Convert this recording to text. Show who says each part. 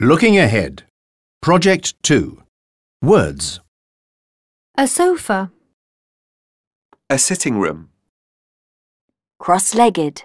Speaker 1: Looking ahead. Project 2. Words.
Speaker 2: A sofa.
Speaker 3: A sitting room.
Speaker 4: cross-legged,